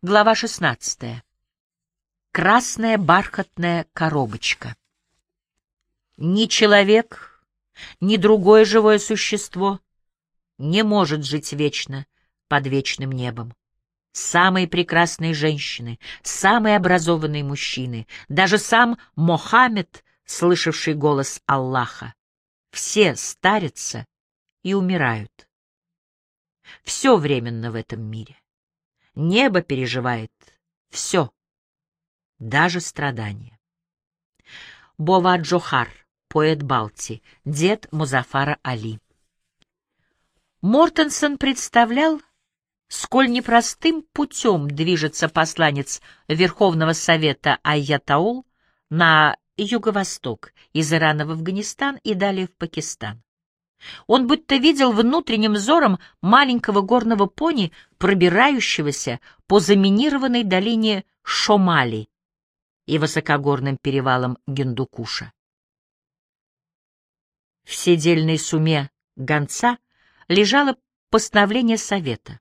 Глава 16. Красная бархатная коробочка. Ни человек, ни другое живое существо не может жить вечно под вечным небом. Самые прекрасные женщины, самые образованные мужчины, даже сам Мохаммед, слышавший голос Аллаха, все старятся и умирают. Все временно в этом мире. Небо переживает все, даже страдания. Бова Джохар, поэт Балти, дед Музафара Али. Мортенсон представлял, сколь непростым путем движется посланец Верховного Совета Айятаул на юго-восток, из Ирана в Афганистан и далее в Пакистан. Он будто видел внутренним взором маленького горного пони, пробирающегося по заминированной долине Шомали и высокогорным перевалам Гендукуша. В седельной суме гонца лежало постановление совета.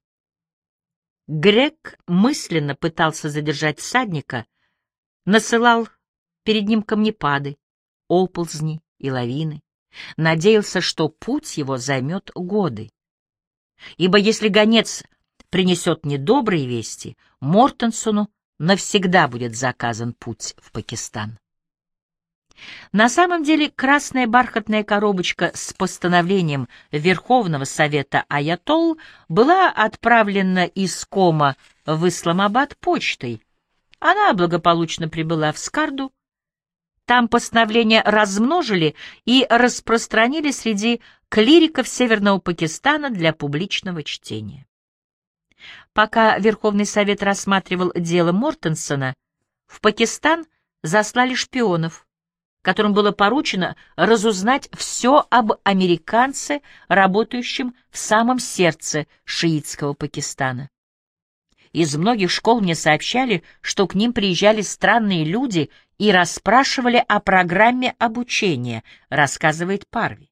Грек мысленно пытался задержать всадника, насылал перед ним камнепады, оползни и лавины надеялся, что путь его займет годы. Ибо если гонец принесет недобрые вести, Мортенсону навсегда будет заказан путь в Пакистан. На самом деле красная бархатная коробочка с постановлением Верховного Совета Аятолл была отправлена из Кома в Исламабад почтой. Она благополучно прибыла в Скарду, там постановления размножили и распространили среди клириков Северного Пакистана для публичного чтения. Пока Верховный Совет рассматривал дело Мортенсона, в Пакистан заслали шпионов, которым было поручено разузнать все об американце, работающем в самом сердце шиитского Пакистана. Из многих школ мне сообщали, что к ним приезжали странные люди и расспрашивали о программе обучения, рассказывает Парви.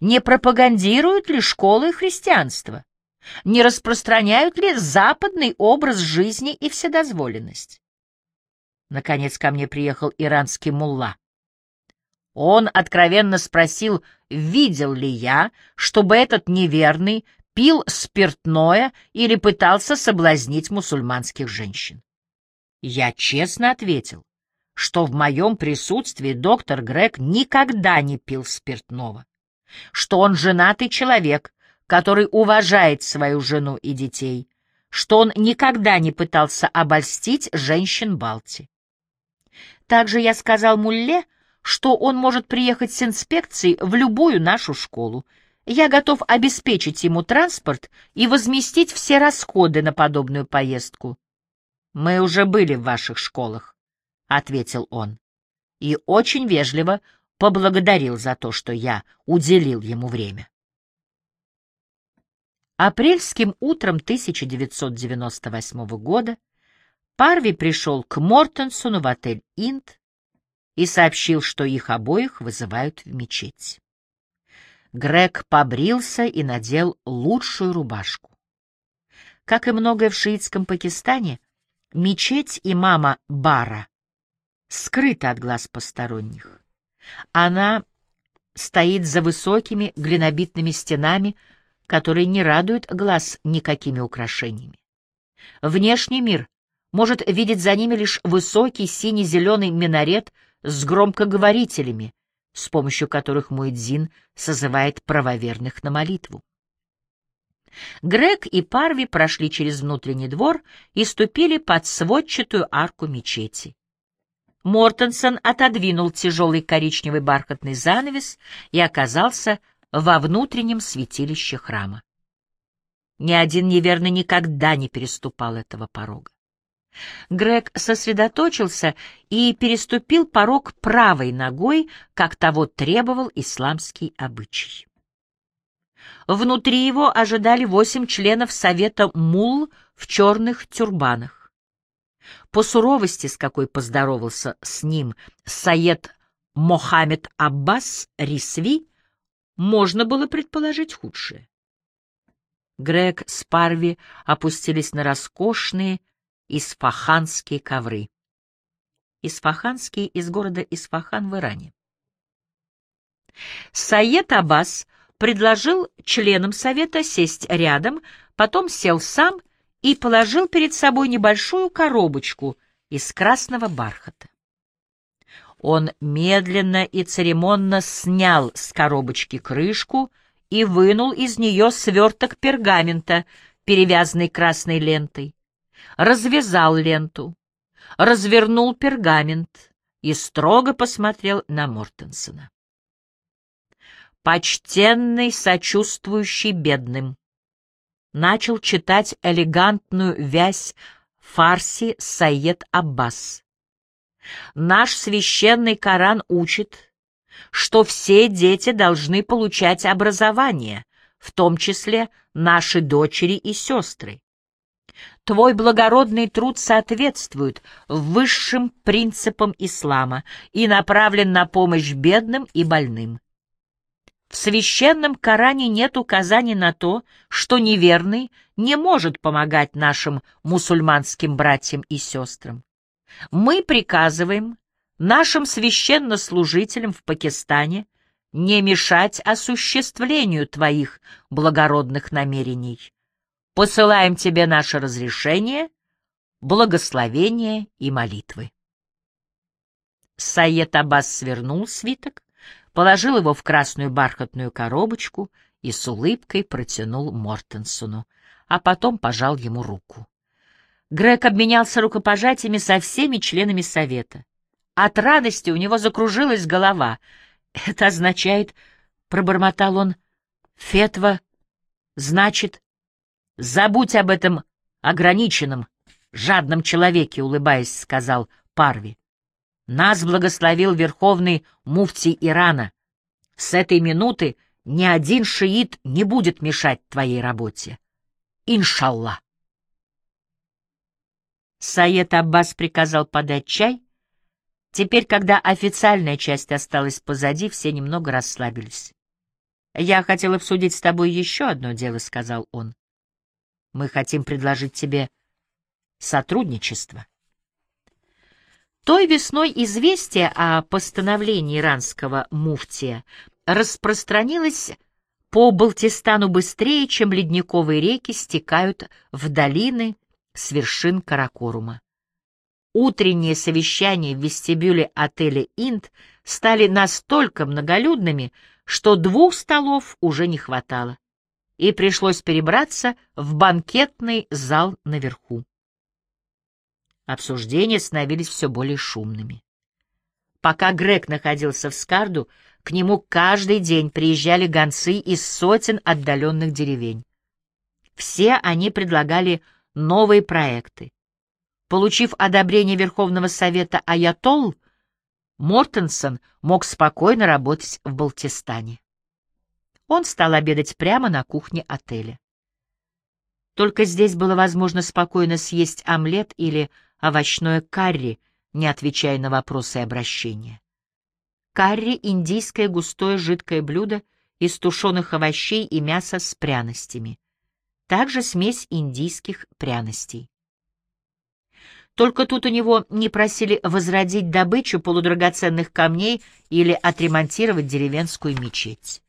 Не пропагандируют ли школы христианство? Не распространяют ли западный образ жизни и вседозволенность? Наконец ко мне приехал иранский мулла. Он откровенно спросил, видел ли я, чтобы этот неверный пил спиртное или пытался соблазнить мусульманских женщин. Я честно ответил, что в моем присутствии доктор Грег никогда не пил спиртного, что он женатый человек, который уважает свою жену и детей, что он никогда не пытался обольстить женщин Балти. Также я сказал Мулле, что он может приехать с инспекцией в любую нашу школу. Я готов обеспечить ему транспорт и возместить все расходы на подобную поездку. Мы уже были в ваших школах ответил он, и очень вежливо поблагодарил за то, что я уделил ему время. Апрельским утром 1998 года Парви пришел к Мортенсону в отель «Инд» и сообщил, что их обоих вызывают в мечеть. Грег побрился и надел лучшую рубашку. Как и многое в шиитском Пакистане, мечеть имама Бара скрыта от глаз посторонних. Она стоит за высокими глинобитными стенами, которые не радуют глаз никакими украшениями. Внешний мир может видеть за ними лишь высокий сине-зеленый минарет с громкоговорителями, с помощью которых Муэдзин созывает правоверных на молитву. Грег и Парви прошли через внутренний двор и ступили под сводчатую арку мечети. Мортенсон отодвинул тяжелый коричневый бархатный занавес и оказался во внутреннем святилище храма. Ни один неверный никогда не переступал этого порога. Грег сосредоточился и переступил порог правой ногой, как того требовал исламский обычай. Внутри его ожидали восемь членов совета мул в черных тюрбанах. По суровости, с какой поздоровался с ним Саед Мохаммед Аббас Рисви, можно было предположить худшее. Грег с Парви опустились на роскошные исфаханские ковры. Исфаханские из города Исфахан в Иране. Саед Аббас предложил членам совета сесть рядом, потом сел сам и положил перед собой небольшую коробочку из красного бархата. Он медленно и церемонно снял с коробочки крышку и вынул из нее сверток пергамента, перевязанный красной лентой. Развязал ленту, развернул пергамент и строго посмотрел на Мортенсона. «Почтенный, сочувствующий бедным», начал читать элегантную вязь фарси Саед Аббас. Наш священный Коран учит, что все дети должны получать образование, в том числе наши дочери и сестры. Твой благородный труд соответствует высшим принципам ислама и направлен на помощь бедным и больным. В священном Коране нет указаний на то, что неверный не может помогать нашим мусульманским братьям и сестрам. Мы приказываем нашим священнослужителям в Пакистане не мешать осуществлению твоих благородных намерений. Посылаем тебе наше разрешение, благословение и молитвы. Саед Аббас свернул свиток, положил его в красную бархатную коробочку и с улыбкой протянул Мортенсону, а потом пожал ему руку. Грег обменялся рукопожатиями со всеми членами совета. От радости у него закружилась голова. Это означает, — пробормотал он, — фетва, значит, забудь об этом ограниченном, жадном человеке, улыбаясь, сказал Парви. Нас благословил верховный муфтий Ирана. С этой минуты ни один шиит не будет мешать твоей работе. Иншаллах. Саед Аббас приказал подать чай. Теперь, когда официальная часть осталась позади, все немного расслабились. «Я хотел обсудить с тобой еще одно дело», — сказал он. «Мы хотим предложить тебе сотрудничество». Той весной известие о постановлении иранского муфтия распространилось по Балтистану быстрее, чем ледниковые реки стекают в долины с вершин Каракорума. Утренние совещания в вестибюле отеля «Инд» стали настолько многолюдными, что двух столов уже не хватало, и пришлось перебраться в банкетный зал наверху. Обсуждения становились все более шумными. Пока Грег находился в Скарду, к нему каждый день приезжали гонцы из сотен отдаленных деревень. Все они предлагали новые проекты. Получив одобрение Верховного Совета Аятолл, Мортенсон мог спокойно работать в Балтистане. Он стал обедать прямо на кухне отеля. Только здесь было возможно спокойно съесть омлет или овощное карри, не отвечая на вопросы и обращения. Карри — индийское густое жидкое блюдо из тушеных овощей и мяса с пряностями. Также смесь индийских пряностей. Только тут у него не просили возродить добычу полудрагоценных камней или отремонтировать деревенскую мечеть.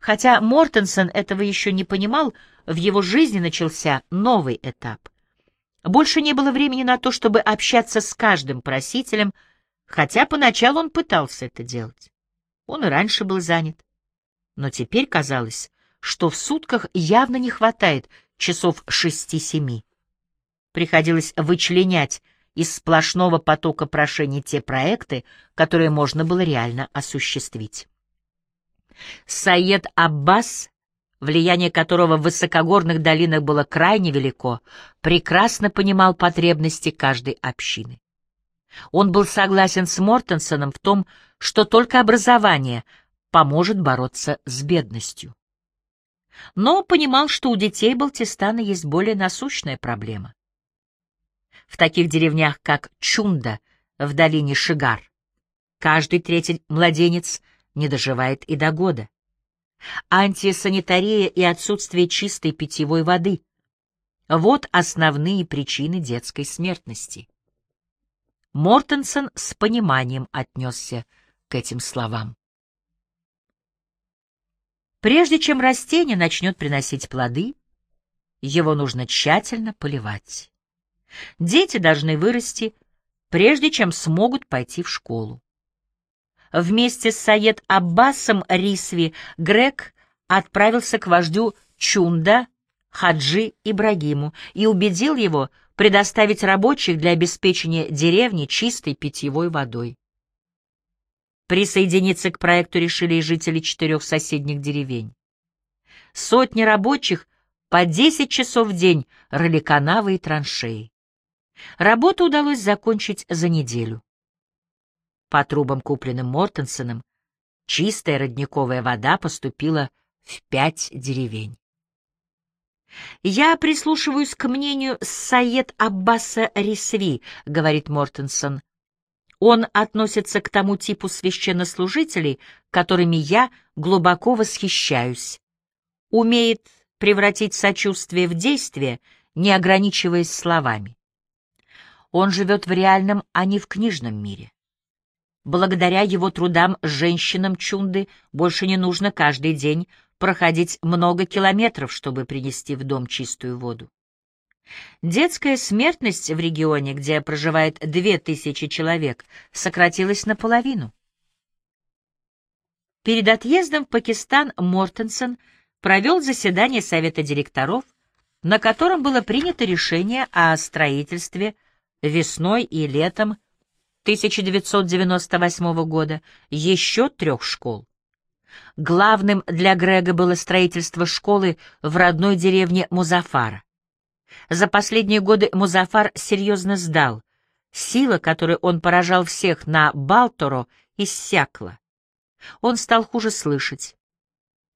Хотя Мортенсон этого еще не понимал, в его жизни начался новый этап — больше не было времени на то, чтобы общаться с каждым просителем, хотя поначалу он пытался это делать. Он и раньше был занят. Но теперь казалось, что в сутках явно не хватает часов шести-семи. Приходилось вычленять из сплошного потока прошений те проекты, которые можно было реально осуществить. Саед Аббас влияние которого в высокогорных долинах было крайне велико, прекрасно понимал потребности каждой общины. Он был согласен с Мортенсоном в том, что только образование поможет бороться с бедностью. Но понимал, что у детей Балтистана есть более насущная проблема. В таких деревнях, как Чунда в долине Шигар, каждый третий младенец не доживает и до года антисанитария и отсутствие чистой питьевой воды. Вот основные причины детской смертности. Мортенсон с пониманием отнесся к этим словам. Прежде чем растение начнет приносить плоды, его нужно тщательно поливать. Дети должны вырасти, прежде чем смогут пойти в школу. Вместе с Саед Аббасом Рисви Грег отправился к вождю Чунда Хаджи Ибрагиму и убедил его предоставить рабочих для обеспечения деревни чистой питьевой водой. Присоединиться к проекту решили и жители четырех соседних деревень. Сотни рабочих по 10 часов в день рыли канавы и траншеи. Работу удалось закончить за неделю. По трубам, купленным Мортенсоном, чистая родниковая вода поступила в пять деревень. «Я прислушиваюсь к мнению Саед Аббаса Рисви», — говорит Мортенсон. Он относится к тому типу священнослужителей, которыми я глубоко восхищаюсь. Умеет превратить сочувствие в действие, не ограничиваясь словами. Он живет в реальном, а не в книжном мире. Благодаря его трудам женщинам Чунды больше не нужно каждый день проходить много километров, чтобы принести в дом чистую воду. Детская смертность в регионе, где проживает две тысячи человек, сократилась наполовину. Перед отъездом в Пакистан Мортенсон провел заседание Совета директоров, на котором было принято решение о строительстве весной и летом 1998 года еще трех школ. Главным для Грега было строительство школы в родной деревне Музафара. За последние годы Музафар серьезно сдал. Сила, которой он поражал всех на Балторо, иссякла. Он стал хуже слышать.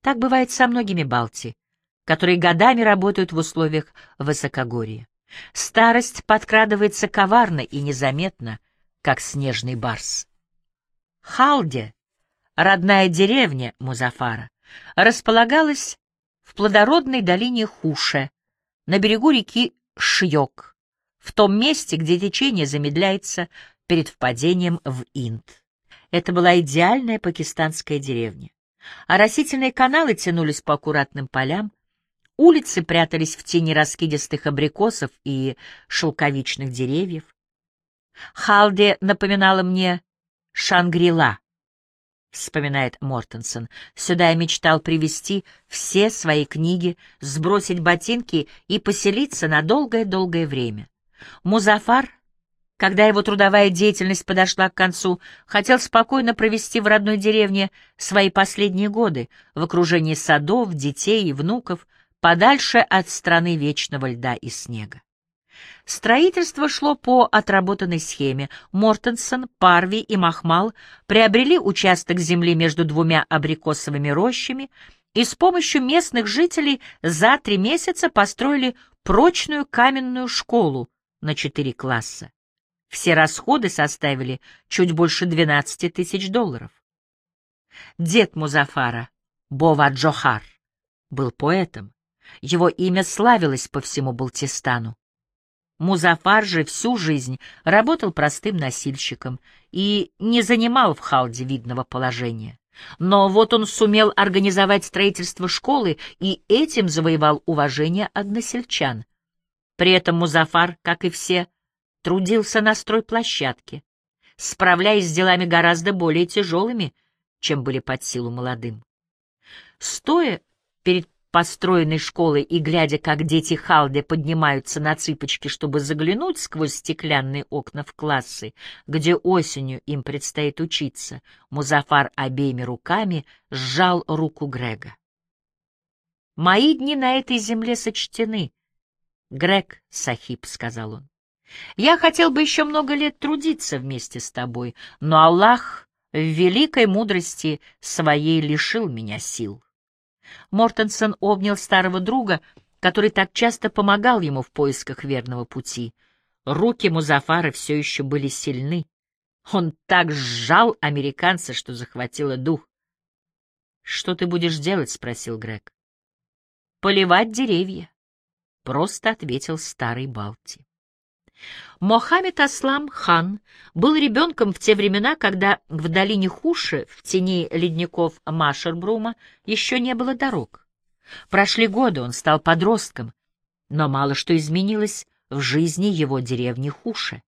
Так бывает со многими Балти, которые годами работают в условиях высокогорья. Старость подкрадывается коварно и незаметно, как снежный барс. Халде, родная деревня Музафара, располагалась в плодородной долине Хуше, на берегу реки Шьок, в том месте, где течение замедляется перед впадением в Инд. Это была идеальная пакистанская деревня. Оросительные каналы тянулись по аккуратным полям, улицы прятались в тени раскидистых абрикосов и шелковичных деревьев. Халде напоминала мне Шангрила, вспоминает Мортенсон. Сюда я мечтал привезти все свои книги, сбросить ботинки и поселиться на долгое-долгое время. Музафар, когда его трудовая деятельность подошла к концу, хотел спокойно провести в родной деревне свои последние годы в окружении садов, детей и внуков, подальше от страны вечного льда и снега. Строительство шло по отработанной схеме. Мортенсон, Парви и Махмал приобрели участок земли между двумя абрикосовыми рощами и с помощью местных жителей за три месяца построили прочную каменную школу на четыре класса. Все расходы составили чуть больше 12 тысяч долларов. Дед Музафара, Бова Джохар, был поэтом. Его имя славилось по всему Балтистану. Музафар же всю жизнь работал простым носильщиком и не занимал в Халде видного положения. Но вот он сумел организовать строительство школы и этим завоевал уважение односельчан. При этом Музафар, как и все, трудился на стройплощадке, справляясь с делами гораздо более тяжелыми, чем были под силу молодым. Стоя перед построенной школы и глядя, как дети Халде поднимаются на цыпочки, чтобы заглянуть сквозь стеклянные окна в классы, где осенью им предстоит учиться, Музафар обеими руками сжал руку Грега. «Мои дни на этой земле сочтены», — Грег Сахиб, — сказал он. «Я хотел бы еще много лет трудиться вместе с тобой, но Аллах в великой мудрости своей лишил меня сил». Мортенсон обнял старого друга, который так часто помогал ему в поисках верного пути. Руки Музафара все еще были сильны. Он так сжал американца, что захватило дух. — Что ты будешь делать? — спросил Грег. — Поливать деревья. — просто ответил старый Балти. Мохаммед Аслам хан был ребенком в те времена, когда в долине Хуши, в тени ледников Машербрума, еще не было дорог. Прошли годы, он стал подростком, но мало что изменилось в жизни его деревни Хуши.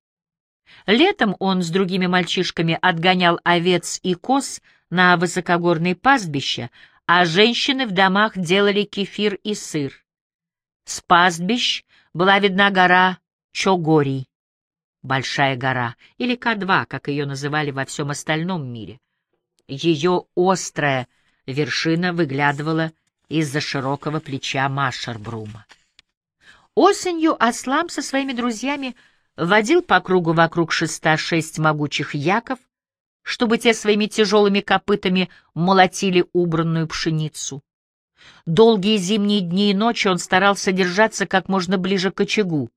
Летом он с другими мальчишками отгонял овец и коз на высокогорные пастбища, а женщины в домах делали кефир и сыр. С пастбищ была видна гора Чогорий, Большая гора, или К2, как ее называли во всем остальном мире. Ее острая вершина выглядывала из-за широкого плеча Машербрума. Осенью Аслам со своими друзьями водил по кругу вокруг шеста шесть могучих яков, чтобы те своими тяжелыми копытами молотили убранную пшеницу. Долгие зимние дни и ночи он старался держаться как можно ближе к очагу.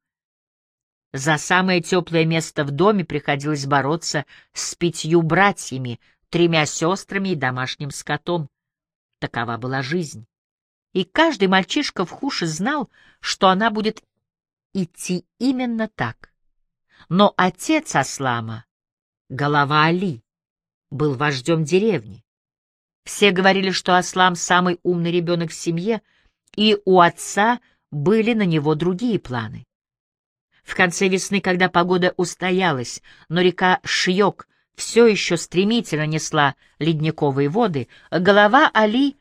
За самое теплое место в доме приходилось бороться с пятью братьями, тремя сестрами и домашним скотом. Такова была жизнь. И каждый мальчишка в Хуше знал, что она будет идти именно так. Но отец Аслама, голова Али, был вождем деревни. Все говорили, что Аслам — самый умный ребенок в семье, и у отца были на него другие планы. В конце весны, когда погода устоялась, но река Шьёк все еще стремительно несла ледниковые воды, голова Али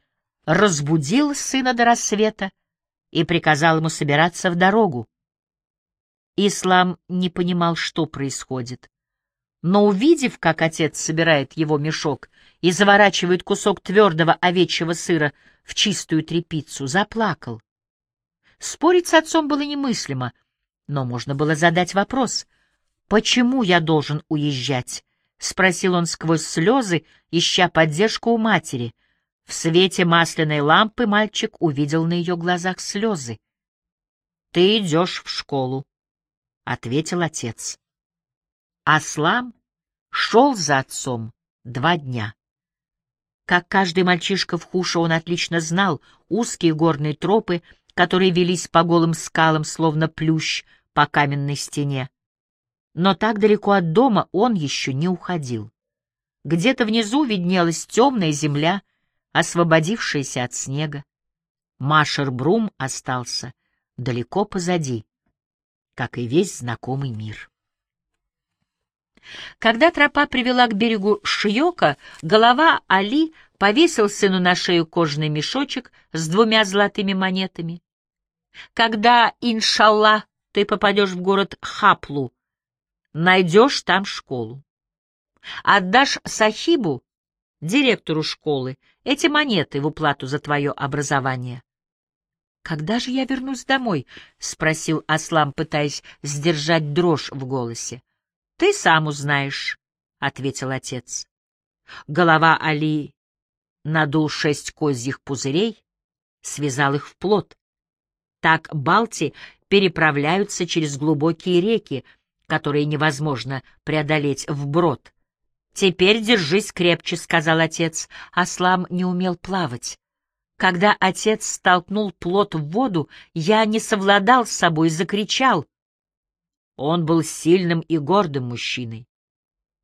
разбудил сына до рассвета и приказал ему собираться в дорогу. Ислам не понимал, что происходит. Но увидев, как отец собирает его мешок и заворачивает кусок твердого овечьего сыра в чистую тряпицу, заплакал. Спорить с отцом было немыслимо — но можно было задать вопрос. «Почему я должен уезжать?» — спросил он сквозь слезы, ища поддержку у матери. В свете масляной лампы мальчик увидел на ее глазах слезы. «Ты идешь в школу», — ответил отец. Аслам шел за отцом два дня. Как каждый мальчишка в Хуше, он отлично знал узкие горные тропы, которые велись по голым скалам, словно плющ, по каменной стене. Но так далеко от дома он еще не уходил. Где-то внизу виднелась темная земля, освободившаяся от снега. Машер-Брум остался далеко позади, как и весь знакомый мир. Когда тропа привела к берегу Шьёка, голова Али повесил сыну на шею кожаный мешочек с двумя золотыми монетами. Когда, иншаллах, ты попадешь в город Хаплу, найдешь там школу. Отдашь Сахибу, директору школы, эти монеты в уплату за твое образование. «Когда же я вернусь домой?» — спросил Аслам, пытаясь сдержать дрожь в голосе. «Ты сам узнаешь», — ответил отец. Голова Али надул шесть козьих пузырей, связал их в плот. Так Балти переправляются через глубокие реки, которые невозможно преодолеть вброд. «Теперь держись крепче», — сказал отец. Аслам не умел плавать. Когда отец столкнул плот в воду, я не совладал с собой закричал. Он был сильным и гордым мужчиной.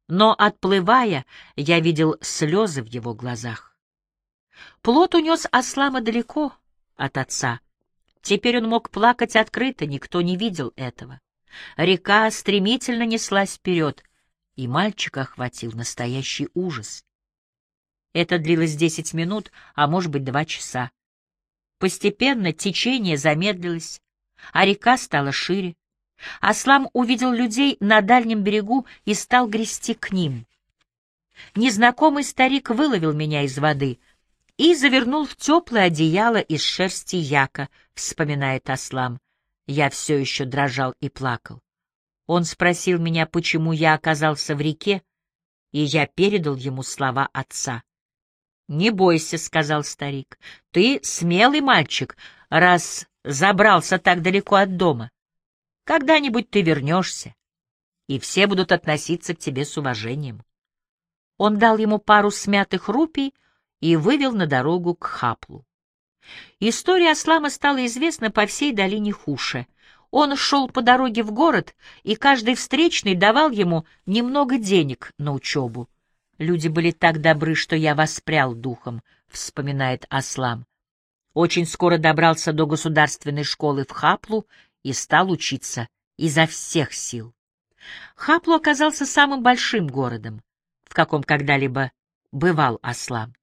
Но, отплывая, я видел слезы в его глазах. Плот унес Аслама далеко от отца. Теперь он мог плакать открыто, никто не видел этого. Река стремительно неслась вперед, и мальчика охватил настоящий ужас. Это длилось десять минут, а может быть два часа. Постепенно течение замедлилось, а река стала шире. Аслам увидел людей на дальнем берегу и стал грести к ним. Незнакомый старик выловил меня из воды — и завернул в теплое одеяло из шерсти яка, вспоминает Аслам. Я все еще дрожал и плакал. Он спросил меня, почему я оказался в реке, и я передал ему слова отца. «Не бойся», — сказал старик, — «ты смелый мальчик, раз забрался так далеко от дома. Когда-нибудь ты вернешься, и все будут относиться к тебе с уважением». Он дал ему пару смятых рупий, и вывел на дорогу к Хаплу. История Аслама стала известна по всей долине Хуше. Он шел по дороге в город, и каждый встречный давал ему немного денег на учебу. Люди были так добры, что я воспрял духом, — вспоминает Аслам. Очень скоро добрался до государственной школы в Хаплу и стал учиться изо всех сил. Хаплу оказался самым большим городом, в каком когда-либо бывал Аслам.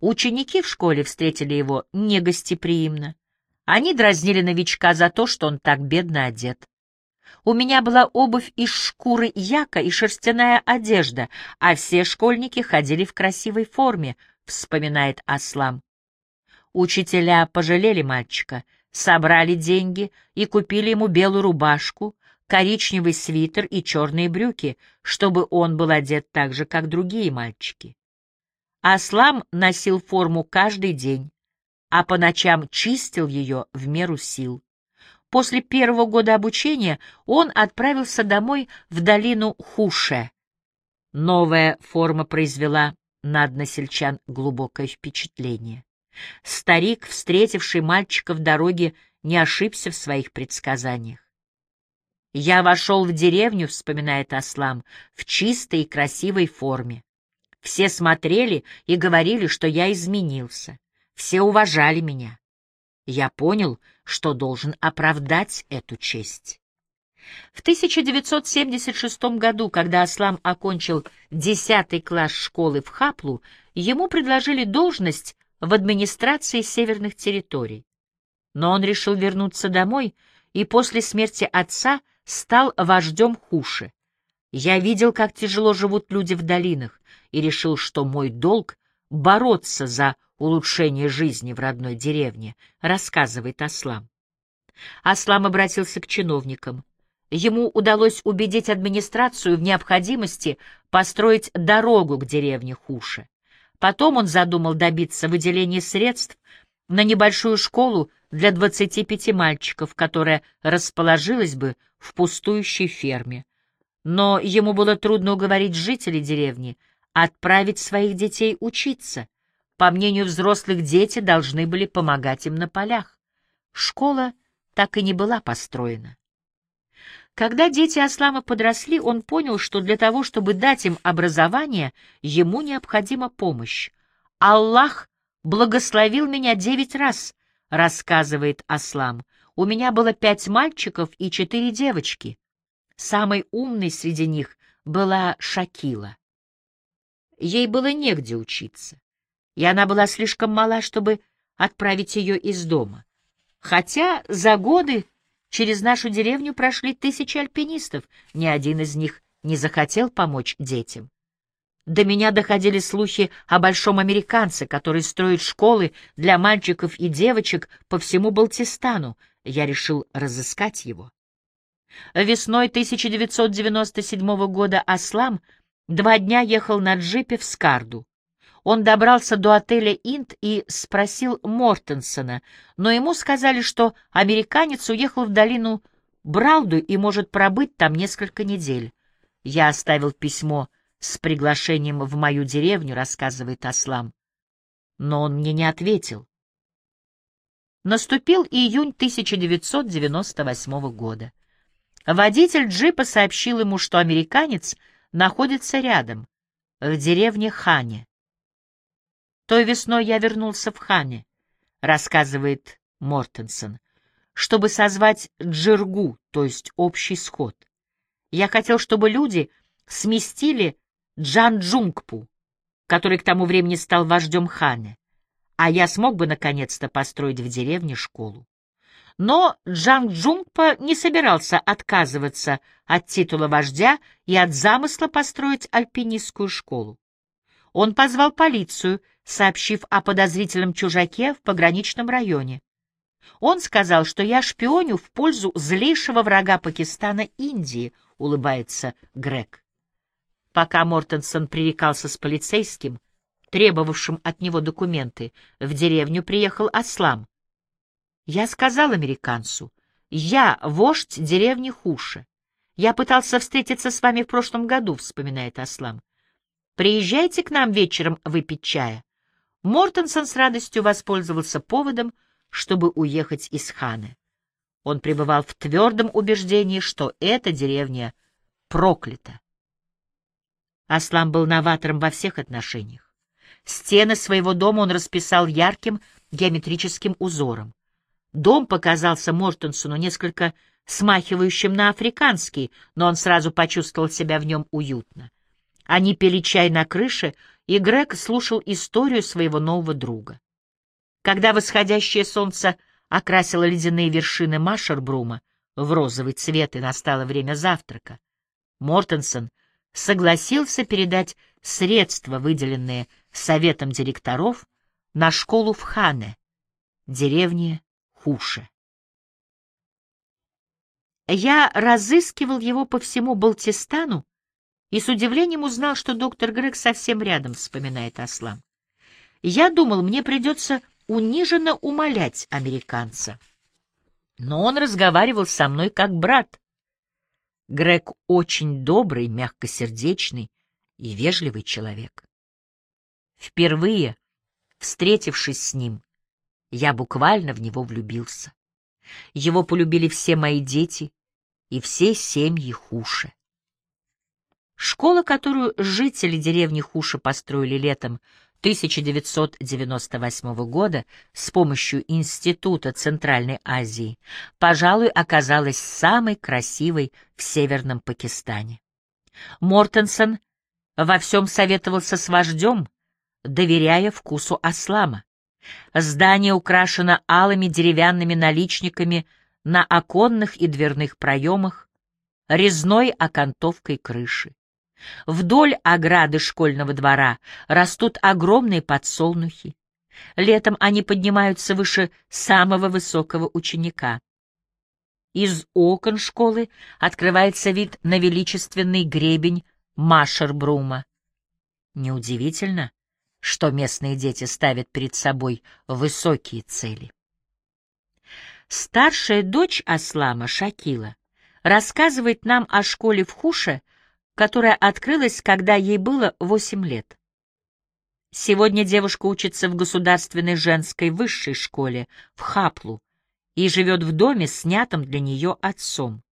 Ученики в школе встретили его негостеприимно. Они дразнили новичка за то, что он так бедно одет. У меня была обувь из шкуры яка и шерстяная одежда, а все школьники ходили в красивой форме, вспоминает Аслам. Учителя пожалели мальчика, собрали деньги и купили ему белую рубашку, коричневый свитер и черные брюки, чтобы он был одет так же, как другие мальчики. Аслам носил форму каждый день, а по ночам чистил ее в меру сил. После первого года обучения он отправился домой в долину Хуше. Новая форма произвела на односельчан глубокое впечатление. Старик, встретивший мальчика в дороге, не ошибся в своих предсказаниях. «Я вошел в деревню», — вспоминает Аслам, — «в чистой и красивой форме. Все смотрели и говорили, что я изменился. Все уважали меня. Я понял, что должен оправдать эту честь. В 1976 году, когда Аслам окончил 10 класс школы в Хаплу, ему предложили должность в администрации северных территорий. Но он решил вернуться домой и после смерти отца стал вождем Хуши. Я видел, как тяжело живут люди в долинах, и решил, что мой долг — бороться за улучшение жизни в родной деревне, рассказывает Аслам. Аслам обратился к чиновникам. Ему удалось убедить администрацию в необходимости построить дорогу к деревне Хуше. Потом он задумал добиться выделения средств на небольшую школу для 25 мальчиков, которая расположилась бы в пустующей ферме. Но ему было трудно уговорить жителей деревни отправить своих детей учиться. По мнению взрослых, дети должны были помогать им на полях. Школа так и не была построена. Когда дети Аслама подросли, он понял, что для того, чтобы дать им образование, ему необходима помощь. «Аллах благословил меня девять раз», — рассказывает Аслам. «У меня было пять мальчиков и четыре девочки. Самой умной среди них была Шакила. Ей было негде учиться, и она была слишком мала, чтобы отправить ее из дома. Хотя за годы через нашу деревню прошли тысячи альпинистов, ни один из них не захотел помочь детям. До меня доходили слухи о большом американце, который строит школы для мальчиков и девочек по всему Балтистану. Я решил разыскать его. Весной 1997 года Аслам два дня ехал на джипе в Скарду. Он добрался до отеля «Инт» и спросил Мортенсона, но ему сказали, что американец уехал в долину Бралду и может пробыть там несколько недель. Я оставил письмо с приглашением в мою деревню, рассказывает Аслам. Но он мне не ответил. Наступил июнь 1998 года. Водитель джипа сообщил ему, что американец находится рядом, в деревне Хане. Той весной я вернулся в Хане, рассказывает Мортенсон, чтобы созвать джиргу, то есть общий сход. Я хотел, чтобы люди сместили Джан-Джунгпу, который к тому времени стал вождем Хане, а я смог бы наконец-то построить в деревне школу. Но Джанг Джунгпа не собирался отказываться от титула вождя и от замысла построить альпинистскую школу. Он позвал полицию, сообщив о подозрительном чужаке в пограничном районе. Он сказал, что я шпионю в пользу злейшего врага Пакистана Индии, улыбается Грег. Пока Мортенсон пререкался с полицейским, требовавшим от него документы, в деревню приехал Аслам. Я сказал американцу, я вождь деревни Хуша. Я пытался встретиться с вами в прошлом году, вспоминает Аслам. Приезжайте к нам вечером выпить чая. Мортенсон с радостью воспользовался поводом, чтобы уехать из Ханы. Он пребывал в твердом убеждении, что эта деревня проклята. Аслам был новатором во всех отношениях. Стены своего дома он расписал ярким геометрическим узором. Дом показался Мортенсону несколько смахивающим на африканский, но он сразу почувствовал себя в нем уютно. Они пили чай на крыше, и Грег слушал историю своего нового друга. Когда восходящее солнце окрасило ледяные вершины Машербрума в розовый цвет и настало время завтрака, Мортенсон согласился передать средства, выделенные советом директоров, на школу в Хане, деревне Хуше. Я разыскивал его по всему Балтистану и с удивлением узнал, что доктор Грег совсем рядом, вспоминает Аслам. Я думал, мне придется униженно умолять американца. Но он разговаривал со мной как брат. Грег очень добрый, мягкосердечный и вежливый человек. Впервые, встретившись с ним, я буквально в него влюбился. Его полюбили все мои дети и все семьи Хуши. Школа, которую жители деревни Хуша построили летом 1998 года с помощью Института Центральной Азии, пожалуй, оказалась самой красивой в Северном Пакистане. Мортенсон во всем советовался с вождем, доверяя вкусу Аслама. Здание украшено алыми деревянными наличниками на оконных и дверных проемах, резной окантовкой крыши. Вдоль ограды школьного двора растут огромные подсолнухи. Летом они поднимаются выше самого высокого ученика. Из окон школы открывается вид на величественный гребень Машербрума. Неудивительно, что местные дети ставят перед собой высокие цели. Старшая дочь Аслама, Шакила, рассказывает нам о школе в Хуше, которая открылась, когда ей было восемь лет. Сегодня девушка учится в государственной женской высшей школе в Хаплу и живет в доме, снятом для нее отцом.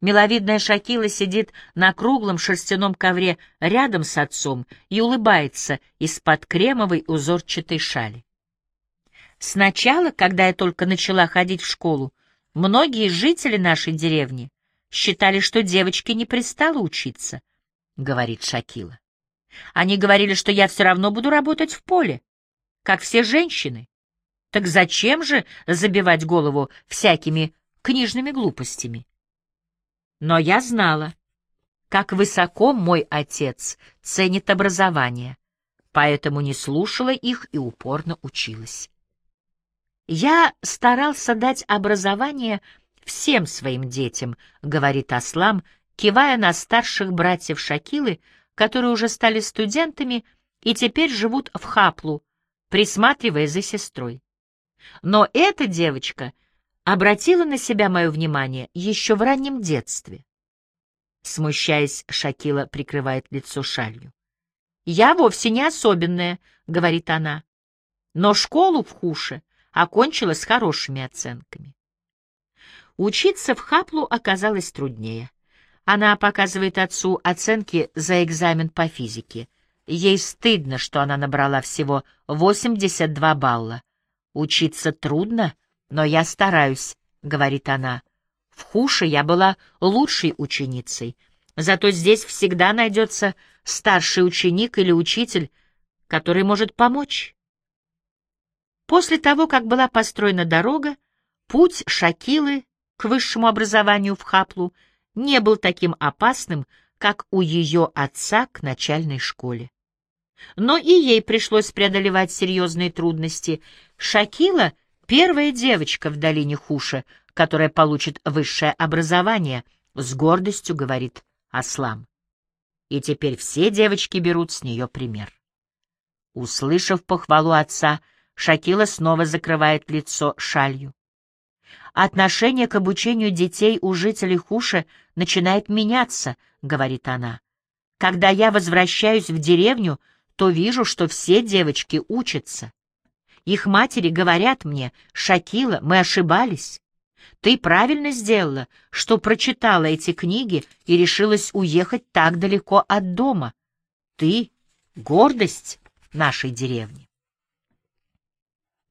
Миловидная Шакила сидит на круглом шерстяном ковре рядом с отцом и улыбается из-под кремовой узорчатой шали. Сначала, когда я только начала ходить в школу, многие жители нашей деревни считали, что девочке не пристало учиться, — говорит Шакила. Они говорили, что я все равно буду работать в поле, как все женщины. Так зачем же забивать голову всякими книжными глупостями? Но я знала, как высоко мой отец ценит образование, поэтому не слушала их и упорно училась. Я старался дать образование всем своим детям, — говорит Аслам, кивая на старших братьев Шакилы, которые уже стали студентами и теперь живут в Хаплу, присматривая за сестрой. Но эта девочка обратила на себя мое внимание еще в раннем детстве. Смущаясь, Шакила прикрывает лицо шалью. «Я вовсе не особенная», — говорит она, — «но школу в Хуше окончила с хорошими оценками». Учиться в Хаплу оказалось труднее. Она показывает отцу оценки за экзамен по физике. Ей стыдно, что она набрала всего 82 балла. «Учиться трудно, но я стараюсь», — говорит она. «В Хуше я была лучшей ученицей, зато здесь всегда найдется старший ученик или учитель, который может помочь». После того, как была построена дорога, путь Шакилы к высшему образованию в Хаплу не был таким опасным, как у ее отца к начальной школе. Но и ей пришлось преодолевать серьезные трудности. Шакила — первая девочка в долине Хуша, которая получит высшее образование, с гордостью говорит Аслам. И теперь все девочки берут с нее пример. Услышав похвалу отца, Шакила снова закрывает лицо шалью. Отношение к обучению детей у жителей Хуши начинает меняться, — говорит она. Когда я возвращаюсь в деревню, то вижу, что все девочки учатся. Их матери говорят мне, «Шакила, мы ошибались. Ты правильно сделала, что прочитала эти книги и решилась уехать так далеко от дома. Ты — гордость нашей деревни».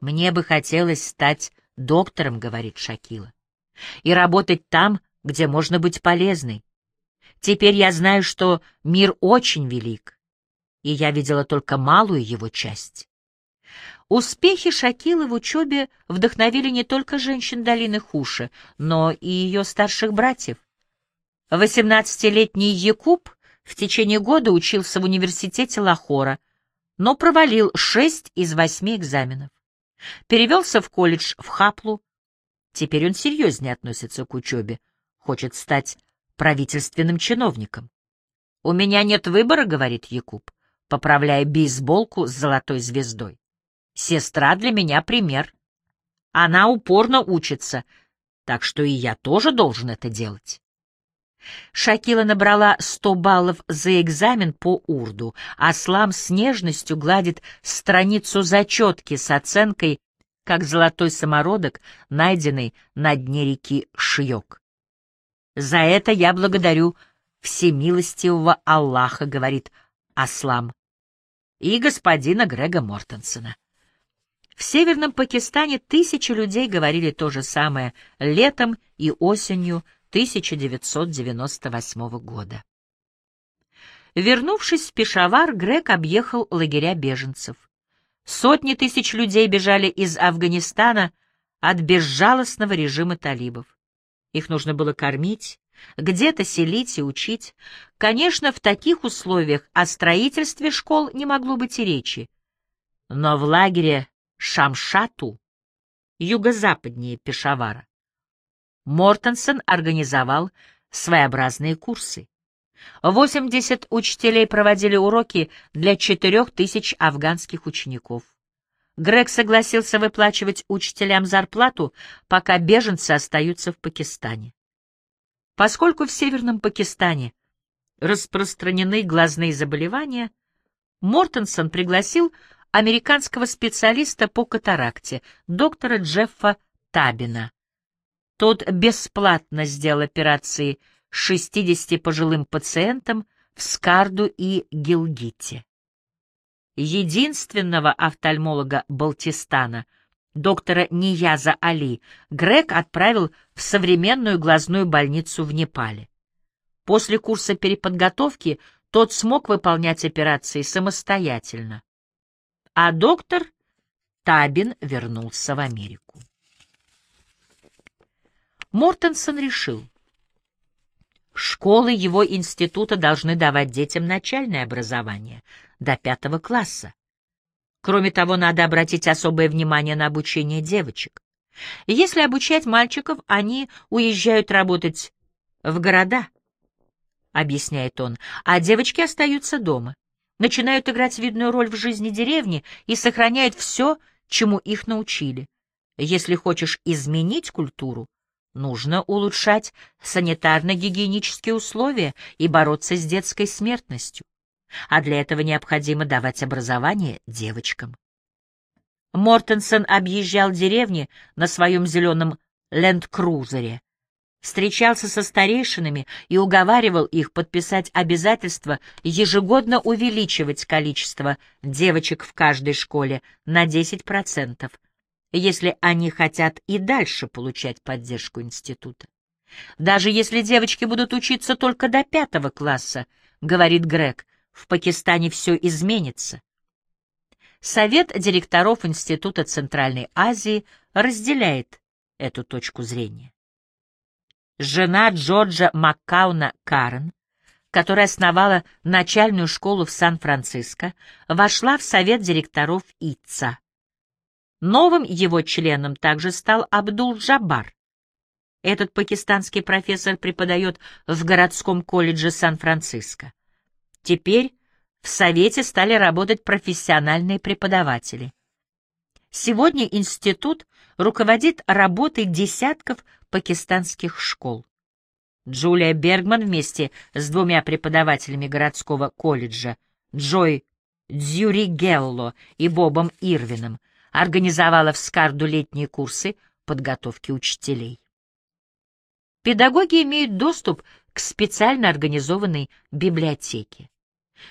«Мне бы хотелось стать доктором», — говорит Шакила, «и работать там, где можно быть полезной. Теперь я знаю, что мир очень велик, и я видела только малую его часть. Успехи Шакилы в учебе вдохновили не только женщин долины Хуши, но и ее старших братьев. Восемнадцатилетний Якуб в течение года учился в университете Лахора, но провалил шесть из восьми экзаменов. Перевелся в колледж в Хаплу. Теперь он серьезнее относится к учебе, хочет стать правительственным чиновником. «У меня нет выбора», — говорит Якуб, поправляя бейсболку с золотой звездой. «Сестра для меня пример. Она упорно учится, так что и я тоже должен это делать». Шакила набрала сто баллов за экзамен по урду, а Слам с нежностью гладит страницу зачетки с оценкой, как золотой самородок, найденный на дне реки Шьёк. «За это я благодарю всемилостивого Аллаха», — говорит Аслам, и господина Грега Мортенсона. В Северном Пакистане тысячи людей говорили то же самое летом и осенью 1998 года. Вернувшись в Пешавар, Грег объехал лагеря беженцев. Сотни тысяч людей бежали из Афганистана от безжалостного режима талибов. Их нужно было кормить, где-то селить и учить. Конечно, в таких условиях о строительстве школ не могло быть и речи. Но в лагере Шамшату, юго-западнее Пешавара, Мортенсон организовал своеобразные курсы. 80 учителей проводили уроки для 4000 афганских учеников. Грег согласился выплачивать учителям зарплату, пока беженцы остаются в Пакистане. Поскольку в Северном Пакистане распространены глазные заболевания, Мортенсон пригласил американского специалиста по катаракте, доктора Джеффа Табина. Тот бесплатно сделал операции 60 пожилым пациентам в Скарду и Гилгите. Единственного офтальмолога Балтистана, доктора Нияза Али, Грег отправил в современную глазную больницу в Непале. После курса переподготовки тот смог выполнять операции самостоятельно. А доктор Табин вернулся в Америку. Мортенсон решил, школы его института должны давать детям начальное образование до пятого класса. Кроме того, надо обратить особое внимание на обучение девочек. Если обучать мальчиков, они уезжают работать в города, — объясняет он, — а девочки остаются дома, начинают играть видную роль в жизни деревни и сохраняют все, чему их научили. Если хочешь изменить культуру, Нужно улучшать санитарно-гигиенические условия и бороться с детской смертностью. А для этого необходимо давать образование девочкам. Мортенсон объезжал деревни на своем зеленом ленд-крузере, встречался со старейшинами и уговаривал их подписать обязательство ежегодно увеличивать количество девочек в каждой школе на 10%, если они хотят и дальше получать поддержку института. Даже если девочки будут учиться только до пятого класса, говорит Грег, в Пакистане все изменится. Совет директоров Института Центральной Азии разделяет эту точку зрения. Жена Джорджа Маккауна Карен, которая основала начальную школу в Сан-Франциско, вошла в совет директоров ИЦА. Новым его членом также стал Абдул-Джабар. Этот пакистанский профессор преподает в городском колледже Сан-Франциско. Теперь в Совете стали работать профессиональные преподаватели. Сегодня институт руководит работой десятков пакистанских школ. Джулия Бергман вместе с двумя преподавателями городского колледжа, Джой Дзюригелло и Бобом Ирвином, организовала в Скарду летние курсы подготовки учителей. Педагоги имеют доступ к специально организованной библиотеке.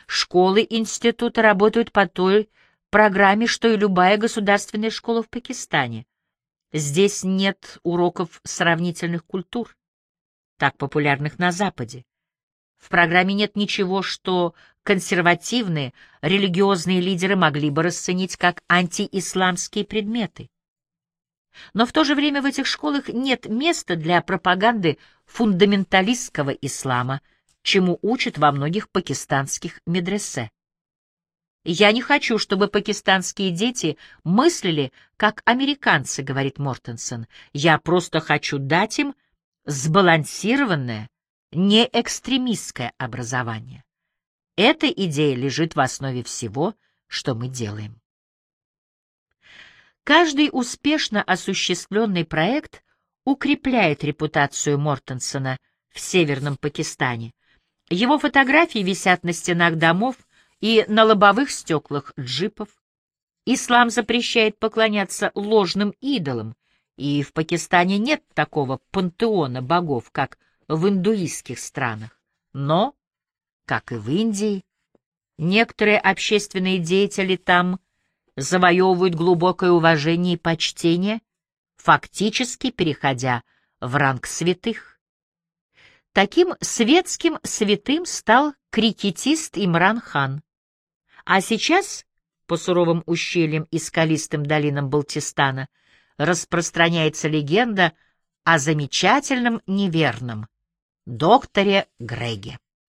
Школы института работают по той программе, что и любая государственная школа в Пакистане. Здесь нет уроков сравнительных культур, так популярных на Западе. В программе нет ничего, что консервативные религиозные лидеры могли бы расценить как антиисламские предметы. Но в то же время в этих школах нет места для пропаганды фундаменталистского ислама, чему учат во многих пакистанских медресе. «Я не хочу, чтобы пакистанские дети мыслили, как американцы», — говорит Мортенсон. «Я просто хочу дать им сбалансированное, не экстремистское образование. Эта идея лежит в основе всего, что мы делаем. Каждый успешно осуществленный проект укрепляет репутацию Мортенсона в Северном Пакистане. Его фотографии висят на стенах домов и на лобовых стеклах джипов. Ислам запрещает поклоняться ложным идолам, и в Пакистане нет такого пантеона богов, как в индуистских странах. Но, как и в Индии, некоторые общественные деятели там завоевывают глубокое уважение и почтение, фактически переходя в ранг святых. Таким светским святым стал крикетист Имран Хан. А сейчас, по суровым ущельям и скалистым долинам Балтистана, распространяется легенда о замечательном неверном докторе Греге.